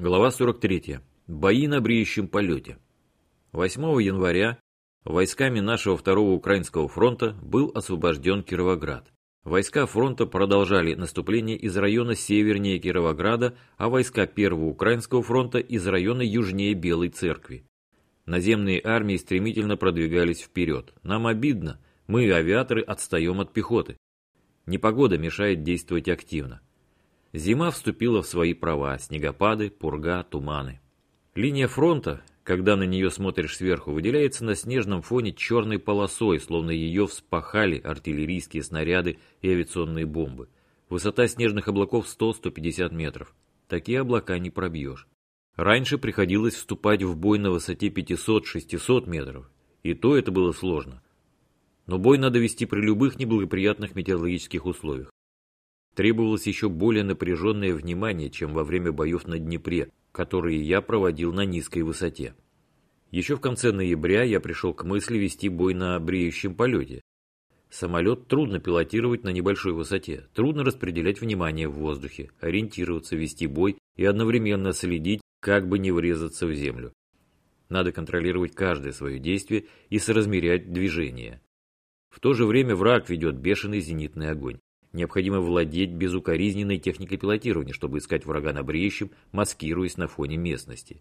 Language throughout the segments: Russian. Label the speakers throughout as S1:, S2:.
S1: Глава 43. Бои на бреющем полете. 8 января войсками нашего второго Украинского фронта был освобожден Кировоград. Войска фронта продолжали наступление из района севернее Кировограда, а войска Первого Украинского фронта из района южнее Белой Церкви. Наземные армии стремительно продвигались вперед. Нам обидно, мы, авиаторы, отстаем от пехоты. Непогода мешает действовать активно. Зима вступила в свои права, снегопады, пурга, туманы. Линия фронта, когда на нее смотришь сверху, выделяется на снежном фоне черной полосой, словно ее вспахали артиллерийские снаряды и авиационные бомбы. Высота снежных облаков 100-150 метров. Такие облака не пробьешь. Раньше приходилось вступать в бой на высоте 500-600 метров, и то это было сложно. Но бой надо вести при любых неблагоприятных метеорологических условиях. Требовалось еще более напряженное внимание, чем во время боев на Днепре, которые я проводил на низкой высоте. Еще в конце ноября я пришел к мысли вести бой на бреющем полете. Самолет трудно пилотировать на небольшой высоте, трудно распределять внимание в воздухе, ориентироваться, вести бой и одновременно следить, как бы не врезаться в землю. Надо контролировать каждое свое действие и соразмерять движение. В то же время враг ведет бешеный зенитный огонь. Необходимо владеть безукоризненной техникой пилотирования, чтобы искать врага на бреющем, маскируясь на фоне местности.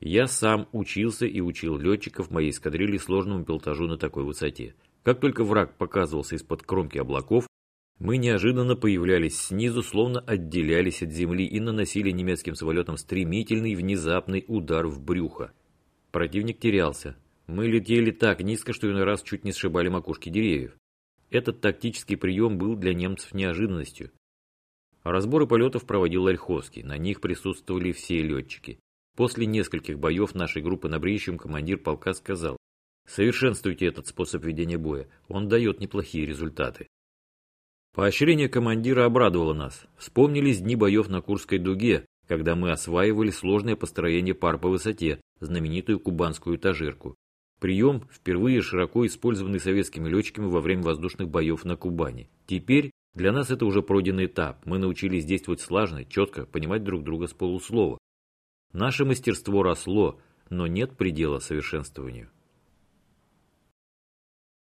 S1: Я сам учился и учил летчиков моей эскадрильи сложному пилотажу на такой высоте. Как только враг показывался из-под кромки облаков, мы неожиданно появлялись снизу, словно отделялись от земли и наносили немецким самолетам стремительный внезапный удар в брюхо. Противник терялся. Мы летели так низко, что иной раз чуть не сшибали макушки деревьев. Этот тактический прием был для немцев неожиданностью. Разборы полетов проводил Ольховский, на них присутствовали все летчики. После нескольких боев нашей группы на Бреющем командир полка сказал, «Совершенствуйте этот способ ведения боя, он дает неплохие результаты». Поощрение командира обрадовало нас. Вспомнились дни боев на Курской дуге, когда мы осваивали сложное построение пар по высоте, знаменитую кубанскую этажерку. Прием, впервые широко использованный советскими летчиками во время воздушных боев на Кубани. Теперь для нас это уже пройденный этап. Мы научились действовать слаженно, четко, понимать друг друга с полуслова. Наше мастерство росло, но нет предела совершенствованию.